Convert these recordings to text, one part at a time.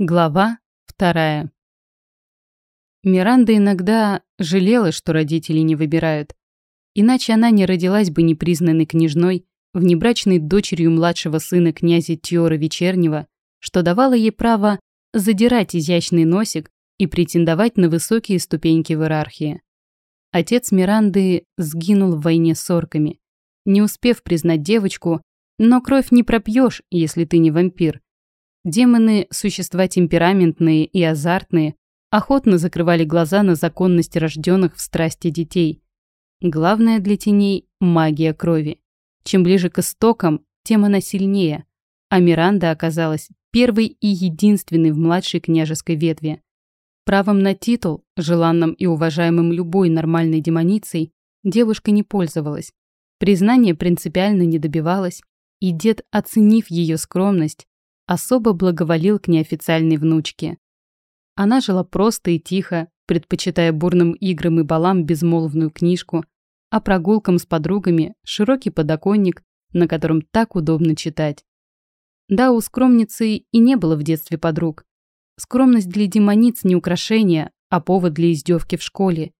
Глава вторая. Миранда иногда жалела, что родители не выбирают. Иначе она не родилась бы непризнанной княжной, внебрачной дочерью младшего сына князя Тиора Вечернего, что давало ей право задирать изящный носик и претендовать на высокие ступеньки в иерархии. Отец Миранды сгинул в войне с орками, не успев признать девочку, но кровь не пропьешь, если ты не вампир – Демоны – существа темпераментные и азартные, охотно закрывали глаза на законность рожденных в страсти детей. Главное для теней – магия крови. Чем ближе к истокам, тем она сильнее. А Миранда оказалась первой и единственной в младшей княжеской ветви. Правом на титул, желанным и уважаемым любой нормальной демоницей, девушка не пользовалась. Признание принципиально не добивалась, и дед, оценив ее скромность, особо благоволил к неофициальной внучке. Она жила просто и тихо, предпочитая бурным играм и балам безмолвную книжку, а прогулкам с подругами широкий подоконник, на котором так удобно читать. Да, у скромницы и не было в детстве подруг. Скромность для демониц не украшение, а повод для издевки в школе.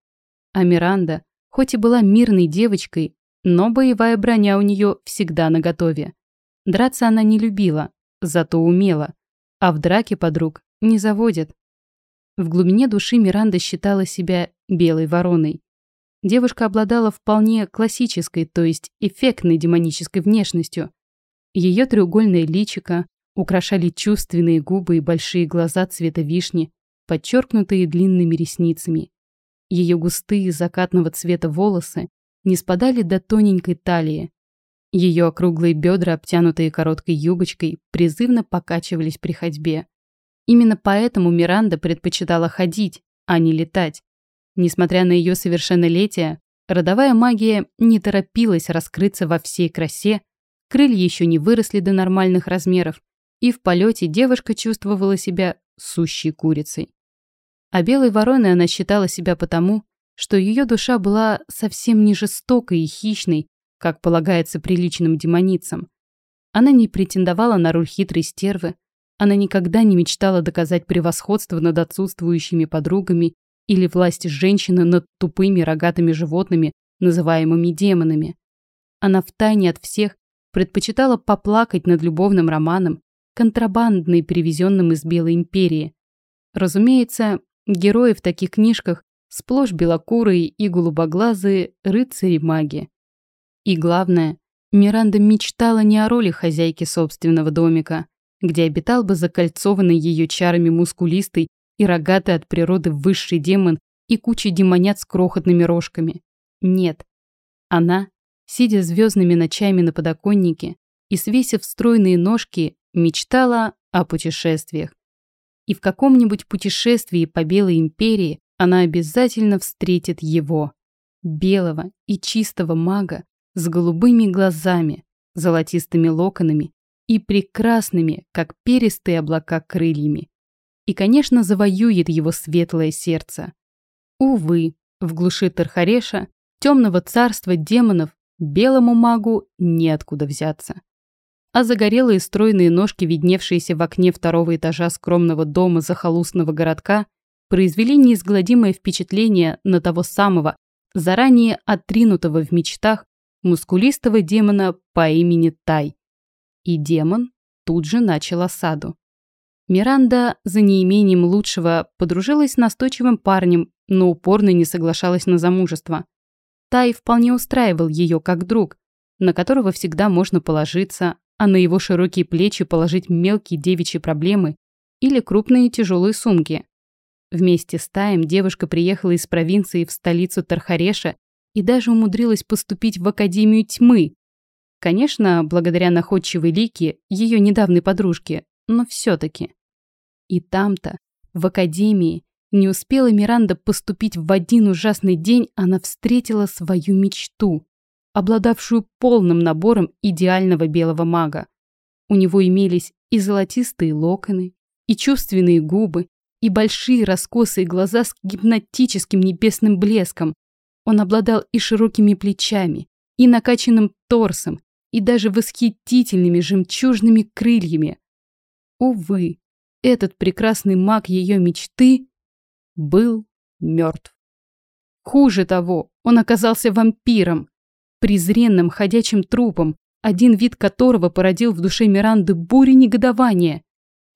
А Миранда, хоть и была мирной девочкой, но боевая броня у нее всегда наготове. Драться она не любила, зато умела, а в драке подруг не заводят. В глубине души Миранда считала себя белой вороной. Девушка обладала вполне классической, то есть эффектной демонической внешностью. Ее треугольное личико украшали чувственные губы и большие глаза цвета вишни, подчеркнутые длинными ресницами. Ее густые закатного цвета волосы не спадали до тоненькой талии, ее округлые бедра, обтянутые короткой юбочкой, призывно покачивались при ходьбе. Именно поэтому Миранда предпочитала ходить, а не летать. Несмотря на ее совершеннолетие, родовая магия не торопилась раскрыться во всей красе, крылья еще не выросли до нормальных размеров, и в полете девушка чувствовала себя сущей курицей. А белой вороной она считала себя потому, что ее душа была совсем не жестокой и хищной, как полагается приличным демоницам. Она не претендовала на роль хитрой стервы, она никогда не мечтала доказать превосходство над отсутствующими подругами или власть женщины над тупыми рогатыми животными, называемыми демонами. Она втайне от всех предпочитала поплакать над любовным романом, контрабандной, привезенным из Белой империи. Разумеется, герои в таких книжках сплошь белокурые и голубоглазые рыцари-маги. И главное, Миранда мечтала не о роли хозяйки собственного домика, где обитал бы закольцованный ее чарами мускулистый и рогатый от природы высший демон и куча демонят с крохотными рожками. Нет. Она, сидя звездными ночами на подоконнике и свесив стройные ножки, мечтала о путешествиях. И в каком-нибудь путешествии по Белой империи она обязательно встретит его, белого и чистого мага, с голубыми глазами, золотистыми локонами и прекрасными, как перистые облака, крыльями. И, конечно, завоюет его светлое сердце. Увы, в глуши Тархареша, темного царства демонов, белому магу неоткуда взяться. А загорелые стройные ножки, видневшиеся в окне второго этажа скромного дома захолустного городка, произвели неизгладимое впечатление на того самого, заранее отринутого в мечтах, мускулистого демона по имени Тай. И демон тут же начал осаду. Миранда за неимением лучшего подружилась с настойчивым парнем, но упорно не соглашалась на замужество. Тай вполне устраивал ее как друг, на которого всегда можно положиться, а на его широкие плечи положить мелкие девичьи проблемы или крупные тяжелые сумки. Вместе с Таем девушка приехала из провинции в столицу Тархареша и даже умудрилась поступить в Академию тьмы. Конечно, благодаря находчивой Лике, ее недавней подружке, но все-таки. И там-то, в Академии, не успела Миранда поступить в один ужасный день, она встретила свою мечту, обладавшую полным набором идеального белого мага. У него имелись и золотистые локоны, и чувственные губы, и большие раскосые глаза с гипнотическим небесным блеском, он обладал и широкими плечами, и накачанным торсом, и даже восхитительными жемчужными крыльями. Увы, этот прекрасный маг ее мечты был мертв. Хуже того, он оказался вампиром, презренным ходячим трупом, один вид которого породил в душе Миранды бури негодования.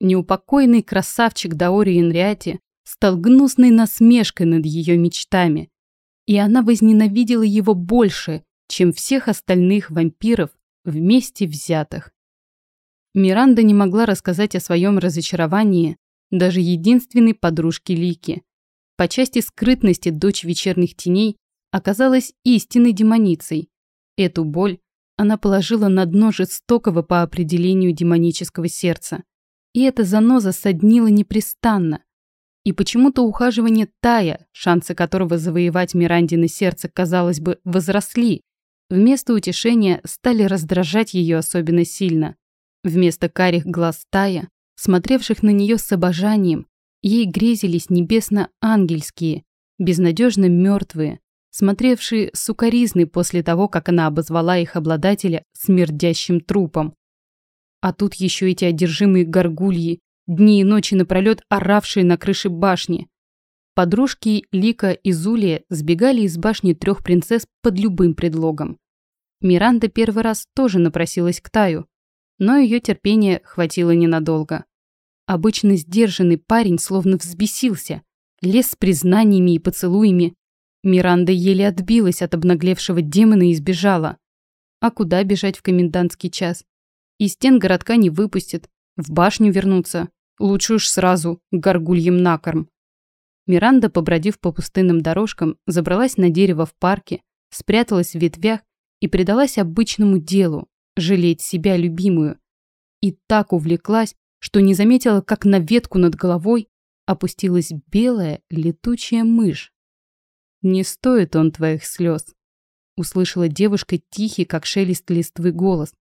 Неупокойный красавчик Даори Инриати стал гнусной насмешкой над ее мечтами, и она возненавидела его больше, чем всех остальных вампиров вместе взятых. Миранда не могла рассказать о своем разочаровании даже единственной подружке Лики. По части скрытности дочь вечерних теней оказалась истинной демоницей. Эту боль она положила на дно жестокого по определению демонического сердца. И эта заноза соднила непрестанно. И почему-то ухаживание Тая, шансы которого завоевать Мирандины сердце, казалось бы, возросли, вместо утешения стали раздражать ее особенно сильно. Вместо карих глаз Тая, смотревших на нее с обожанием, ей грезились небесно-ангельские, безнадежно мертвые, смотревшие сукоризны после того, как она обозвала их обладателя смердящим трупом. А тут еще эти одержимые горгульи, дни и ночи напролет оравшие на крыше башни. Подружки Лика и Зулия сбегали из башни трех принцесс под любым предлогом. Миранда первый раз тоже напросилась к Таю, но ее терпения хватило ненадолго. Обычно сдержанный парень словно взбесился, лез с признаниями и поцелуями, Миранда еле отбилась от обнаглевшего демона и сбежала. А куда бежать в комендантский час? Из стен городка не выпустят. В башню вернуться. Лучше уж сразу, к горгульям накорм. Миранда, побродив по пустынным дорожкам, забралась на дерево в парке, спряталась в ветвях и предалась обычному делу – жалеть себя любимую. И так увлеклась, что не заметила, как на ветку над головой опустилась белая летучая мышь. «Не стоит он твоих слез», — услышала девушка тихий, как шелест листвы, голос.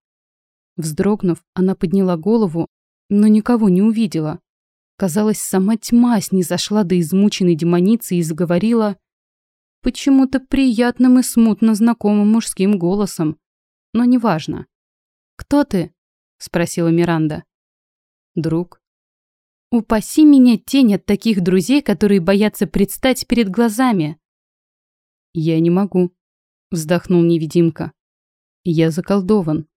Вздрогнув, она подняла голову, но никого не увидела. Казалось, сама тьма снизошла до измученной демоницы и заговорила почему-то приятным и смутно знакомым мужским голосом. Но неважно. «Кто ты?» — спросила Миранда. «Друг». «Упаси меня тень от таких друзей, которые боятся предстать перед глазами», «Я не могу», — вздохнул невидимка. «Я заколдован».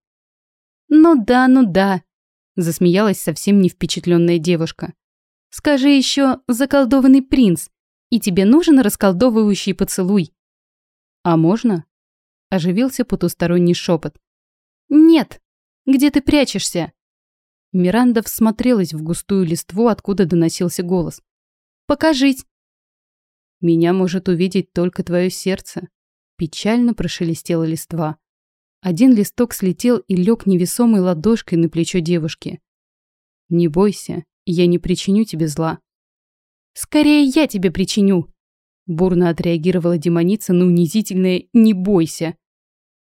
«Ну да, ну да», — засмеялась совсем не впечатленная девушка. «Скажи еще заколдованный принц, и тебе нужен расколдовывающий поцелуй». «А можно?» — оживился потусторонний шепот. «Нет! Где ты прячешься?» Миранда всмотрелась в густую листву, откуда доносился голос. «Покажись! Меня может увидеть только твое сердце. Печально прошелестела листва. Один листок слетел и лег невесомой ладошкой на плечо девушки. Не бойся, я не причиню тебе зла. Скорее я тебе причиню. Бурно отреагировала демоница на унизительное «не бойся».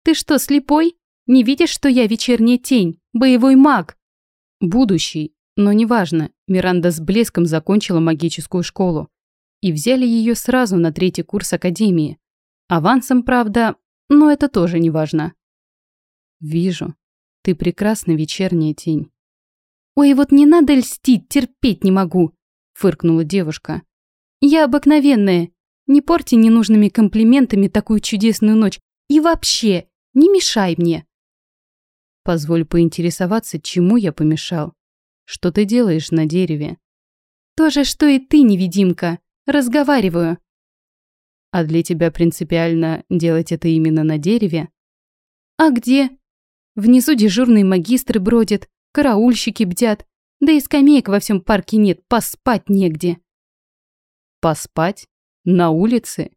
Ты что, слепой? Не видишь, что я вечерняя тень, боевой маг? Будущий, но неважно. Миранда с блеском закончила магическую школу и взяли ее сразу на третий курс академии. Авансом, правда, но это тоже не важно. Вижу. Ты прекрасна, вечерняя тень. Ой, вот не надо льстить, терпеть не могу, фыркнула девушка. Я обыкновенная. Не порти ненужными комплиментами такую чудесную ночь. И вообще, не мешай мне. Позволь поинтересоваться, чему я помешал. Что ты делаешь на дереве? То же, что и ты, невидимка. Разговариваю. А для тебя принципиально делать это именно на дереве? А где? Внизу дежурные магистры бродят, караульщики бдят, да и скамеек во всем парке нет, поспать негде. Поспать? На улице?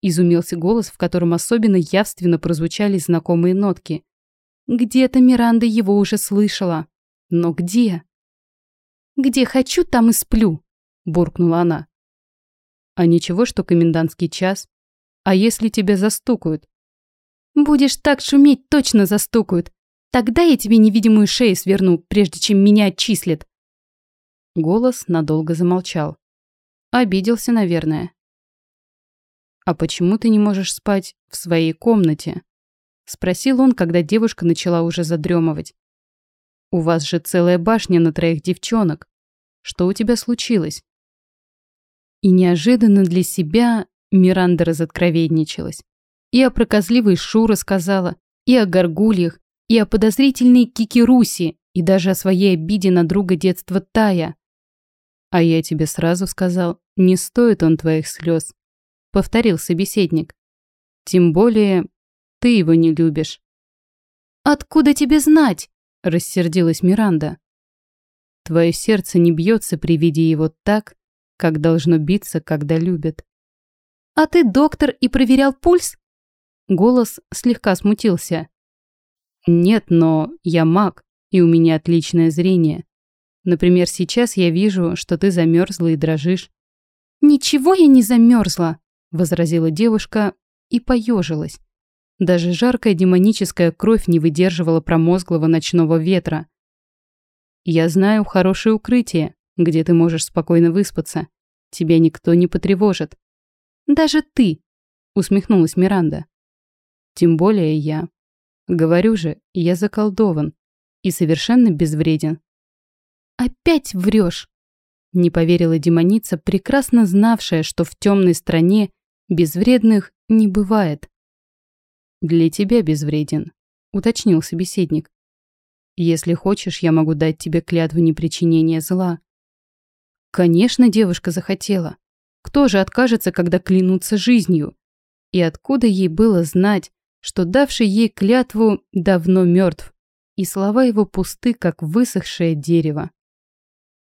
Изумился голос, в котором особенно явственно прозвучали знакомые нотки. Где-то Миранда его уже слышала. Но где? Где хочу, там и сплю, буркнула она. А ничего, что комендантский час? А если тебя застукают? Будешь так шуметь, точно застукают. Тогда я тебе невидимую шею сверну, прежде чем меня отчислят. Голос надолго замолчал. Обиделся, наверное. «А почему ты не можешь спать в своей комнате?» Спросил он, когда девушка начала уже задремывать. «У вас же целая башня на троих девчонок. Что у тебя случилось?» И неожиданно для себя Миранда разоткровенничалась. И о проказливой Шу рассказала, и о горгульях, и о подозрительной Кикируси, и даже о своей обиде на друга детства Тая. «А я тебе сразу сказал, не стоит он твоих слез», — повторил собеседник. «Тем более ты его не любишь». «Откуда тебе знать?» — рассердилась Миранда. «Твое сердце не бьется при виде его так, как должно биться, когда любят». «А ты доктор и проверял пульс?» Голос слегка смутился. «Нет, но я маг, и у меня отличное зрение. Например, сейчас я вижу, что ты замерзла и дрожишь». «Ничего я не замерзла», — возразила девушка и поежилась. Даже жаркая демоническая кровь не выдерживала промозглого ночного ветра. «Я знаю хорошее укрытие, где ты можешь спокойно выспаться. Тебя никто не потревожит». «Даже ты», — усмехнулась Миранда. «Тем более я. Говорю же, я заколдован и совершенно безвреден. «Опять врешь!» Не поверила демоница, прекрасно знавшая, что в темной стране безвредных не бывает. «Для тебя безвреден», — уточнил собеседник. «Если хочешь, я могу дать тебе клятву непричинения зла». Конечно, девушка захотела. Кто же откажется, когда клянутся жизнью? И откуда ей было знать, что давший ей клятву давно мертв, и слова его пусты, как высохшее дерево?